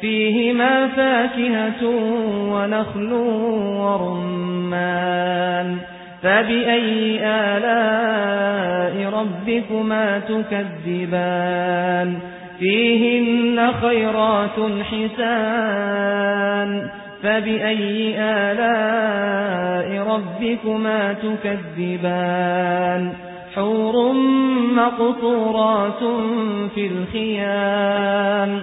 فيهما فاكهة ونخل ورمان. فبأي آلاء ربكما تكذبان؟ فيهن خيرات حسان. فبأي آلاء ربكما تكذبان؟ حور مقطورات في الخيام.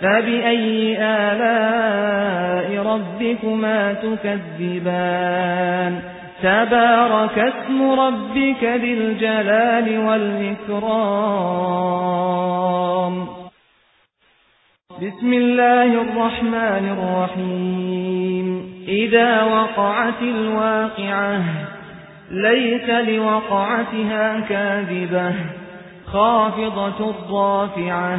فبأي آلاء ربكما تكذبان؟ تبارك اسم ربك ذي الجلال والإكرام. بسم الله الرحمن الرحيم. إذا وقعت الواقعة ليس لوقعتها كاذبة. خافضة الضافعة